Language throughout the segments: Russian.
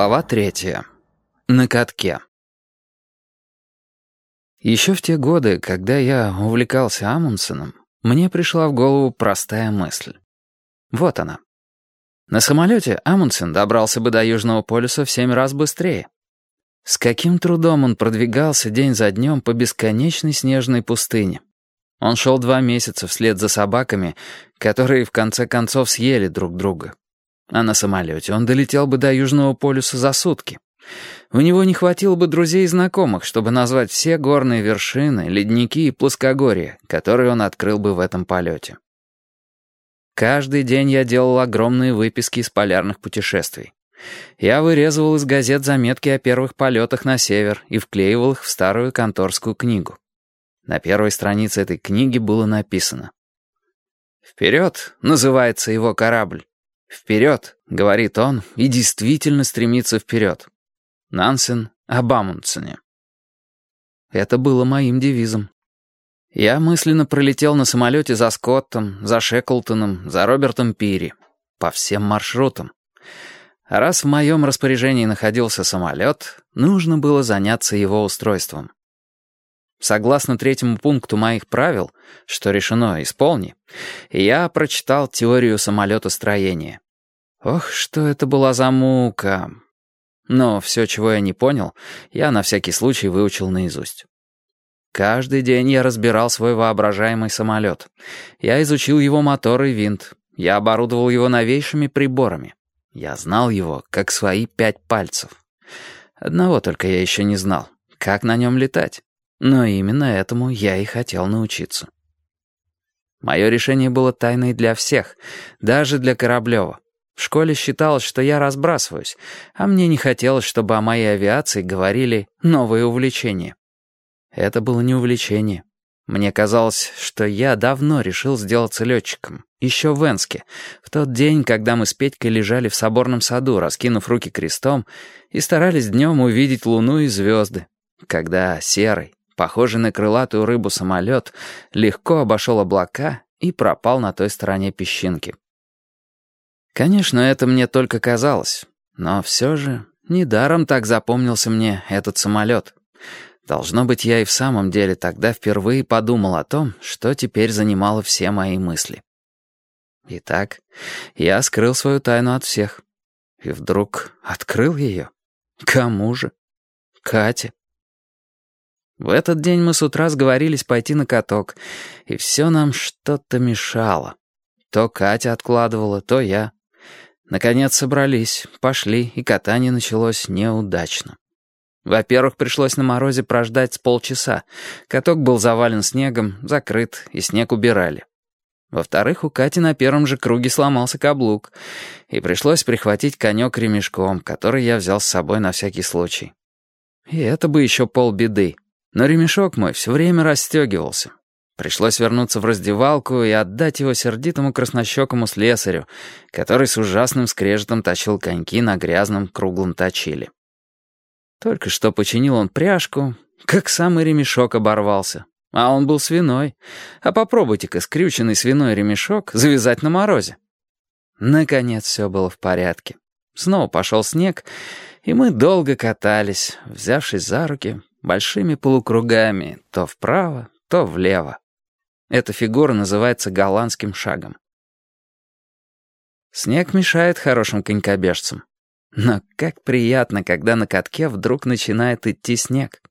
Глава третья. На катке. Еще в те годы, когда я увлекался Амундсеном, мне пришла в голову простая мысль. Вот она. На самолете Амундсен добрался бы до Южного полюса в семь раз быстрее. С каким трудом он продвигался день за днем по бесконечной снежной пустыне. Он шел два месяца вслед за собаками, которые в конце концов съели друг друга. А на самолете он долетел бы до Южного полюса за сутки. У него не хватило бы друзей и знакомых, чтобы назвать все горные вершины, ледники и плоскогорья, которые он открыл бы в этом полете. Каждый день я делал огромные выписки из полярных путешествий. Я вырезывал из газет заметки о первых полетах на север и вклеивал их в старую конторскую книгу. На первой странице этой книги было написано «Вперед!» — называется его корабль. «Вперед!» — говорит он и действительно стремится вперед. Нансен об Амундсене. Это было моим девизом. Я мысленно пролетел на самолете за Скоттом, за Шеклтоном, за Робертом Пири. По всем маршрутам. А раз в моем распоряжении находился самолет, нужно было заняться его устройством. Согласно третьему пункту моих правил, что решено исполни, я прочитал теорию самолетостроения. Ох, что это была за мука. Но все, чего я не понял, я на всякий случай выучил наизусть. Каждый день я разбирал свой воображаемый самолет. Я изучил его мотор и винт. Я оборудовал его новейшими приборами. Я знал его, как свои пять пальцев. Одного только я еще не знал. Как на нем летать? Но именно этому я и хотел научиться. Мое решение было тайной для всех, даже для Кораблева. В школе считалось, что я разбрасываюсь, а мне не хотелось, чтобы о моей авиации говорили «новые увлечения». Это было не увлечение. Мне казалось, что я давно решил сделаться летчиком. Еще в Энске, в тот день, когда мы с Петькой лежали в соборном саду, раскинув руки крестом, и старались днем увидеть луну и звезды, когда серый, похожий на крылатую рыбу самолет, легко обошел облака и пропал на той стороне песчинки. Конечно, это мне только казалось, но все же недаром так запомнился мне этот самолет. Должно быть, я и в самом деле тогда впервые подумал о том, что теперь занимало все мои мысли. Итак, я скрыл свою тайну от всех. И вдруг открыл ее. Кому же? Кате. В этот день мы с утра сговорились пойти на каток, и все нам что-то мешало. То Катя откладывала, то я. Наконец собрались, пошли, и катание началось неудачно. Во-первых, пришлось на морозе прождать с полчаса. Каток был завален снегом, закрыт, и снег убирали. Во-вторых, у Кати на первом же круге сломался каблук, и пришлось прихватить конек ремешком, который я взял с собой на всякий случай. И это бы еще полбеды. Но ремешок мой все время расстегивался. Пришлось вернуться в раздевалку и отдать его сердитому краснощекому слесарю, который с ужасным скрежетом точил коньки на грязном круглом точиле. Только что починил он пряжку, как самый ремешок оборвался. А он был свиной. А попробуйте-ка скрюченный свиной ремешок завязать на морозе. Наконец все было в порядке. Снова пошел снег, и мы долго катались, взявшись за руки, большими полукругами, то вправо, то влево. Эта фигура называется голландским шагом. Снег мешает хорошим конькобежцам. Но как приятно, когда на катке вдруг начинает идти снег.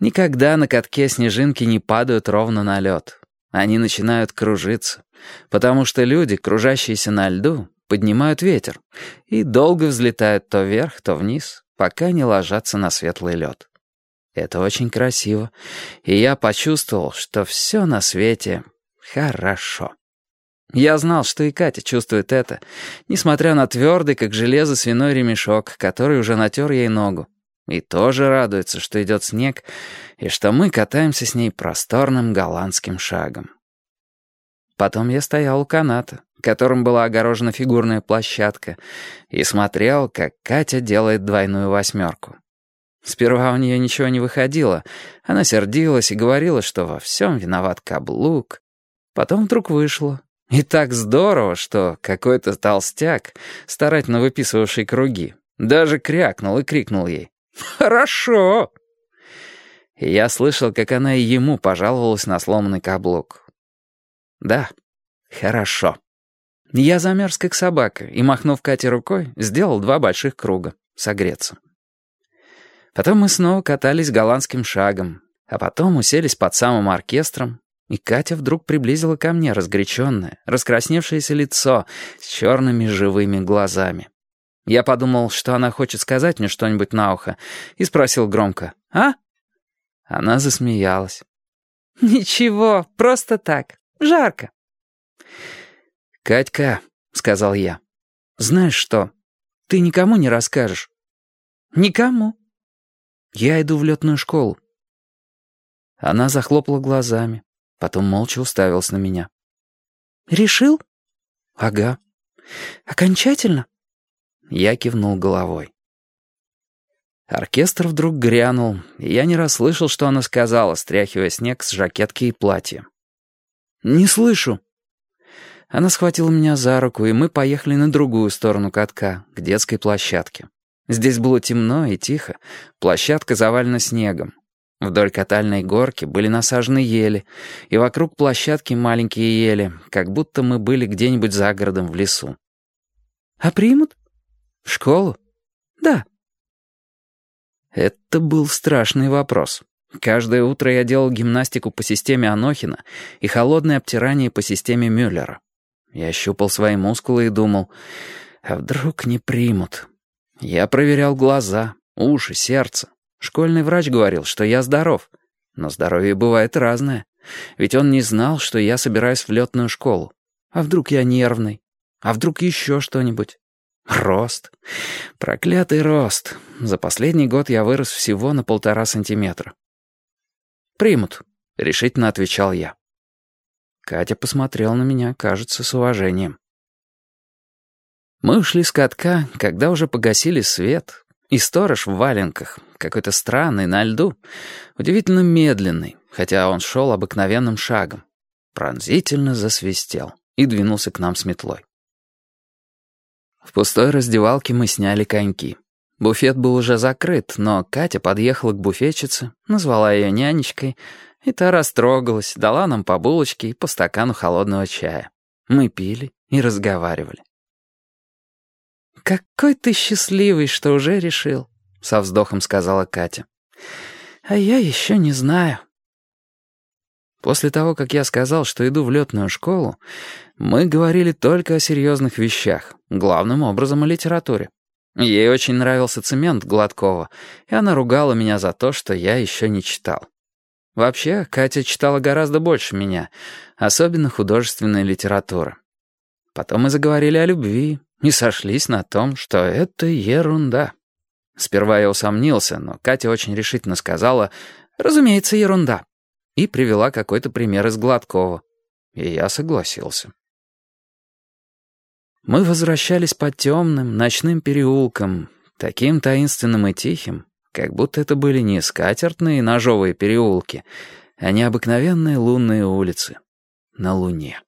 Никогда на катке снежинки не падают ровно на лед. Они начинают кружиться, потому что люди, кружащиеся на льду, поднимают ветер и долго взлетают то вверх, то вниз, пока не ложатся на светлый лед. Это очень красиво, и я почувствовал, что все на свете хорошо. Я знал, что и Катя чувствует это, несмотря на твердый, как железо, свиной ремешок, который уже натер ей ногу. И тоже радуется, что идет снег, и что мы катаемся с ней просторным голландским шагом. Потом я стоял у каната, которым была огорожена фигурная площадка, и смотрел, как Катя делает двойную восьмерку. Сперва у нее ничего не выходило. Она сердилась и говорила, что во всем виноват каблук. Потом вдруг вышло. И так здорово, что какой-то толстяк, старательно выписывавший круги, Даже крякнул и крикнул ей. «Хорошо!» И я слышал, как она и ему пожаловалась на сломанный каблук. «Да, хорошо». Я замерз, как собака, и, махнув Кате рукой, сделал два больших круга. Согреться. Потом мы снова катались голландским шагом, а потом уселись под самым оркестром, и Катя вдруг приблизила ко мне разгоряченное, раскрасневшееся лицо с черными живыми глазами. Я подумал, что она хочет сказать мне что-нибудь на ухо, и спросил громко «А?». Она засмеялась. «Ничего, просто так. Жарко». «Катька», — сказал я, — «знаешь что, ты никому не расскажешь». «Никому». «Я иду в летную школу». Она захлопала глазами, потом молча уставилась на меня. «Решил?» «Ага». «Окончательно?» Я кивнул головой. Оркестр вдруг грянул, и я не расслышал, что она сказала, стряхивая снег с жакетки и платья. «Не слышу». Она схватила меня за руку, и мы поехали на другую сторону катка, к детской площадке. Здесь было темно и тихо, площадка завалена снегом. Вдоль катальной горки были насажены ели, и вокруг площадки маленькие ели, как будто мы были где-нибудь за городом в лесу. «А примут?» «В школу?» «Да». Это был страшный вопрос. Каждое утро я делал гимнастику по системе Анохина и холодное обтирание по системе Мюллера. Я щупал свои мускулы и думал, а вдруг не примут? Я проверял глаза, уши, сердце. Школьный врач говорил, что я здоров. Но здоровье бывает разное. Ведь он не знал, что я собираюсь в летную школу. А вдруг я нервный? А вдруг еще что-нибудь? Рост. Проклятый рост. За последний год я вырос всего на полтора сантиметра. «Примут», — решительно отвечал я. Катя посмотрела на меня, кажется, с уважением. Мы ушли с катка, когда уже погасили свет, и сторож в валенках, какой-то странный, на льду, удивительно медленный, хотя он шел обыкновенным шагом, пронзительно засвистел и двинулся к нам с метлой. В пустой раздевалке мы сняли коньки. Буфет был уже закрыт, но Катя подъехала к буфетчице, назвала ее нянечкой, и та растрогалась, дала нам по булочке и по стакану холодного чая. Мы пили и разговаривали. «Какой ты счастливый, что уже решил», — со вздохом сказала Катя. «А я еще не знаю». После того, как я сказал, что иду в летную школу, мы говорили только о серьезных вещах, главным образом о литературе. Ей очень нравился цемент Гладкова, и она ругала меня за то, что я еще не читал. Вообще, Катя читала гораздо больше меня, особенно художественная литература. Потом мы заговорили о любви и сошлись на том, что это ерунда. Сперва я усомнился, но Катя очень решительно сказала «разумеется, ерунда» и привела какой-то пример из Гладкова. И я согласился. Мы возвращались по темным, ночным переулкам, таким таинственным и тихим, как будто это были не скатертные ножовые переулки, а необыкновенные лунные улицы на Луне.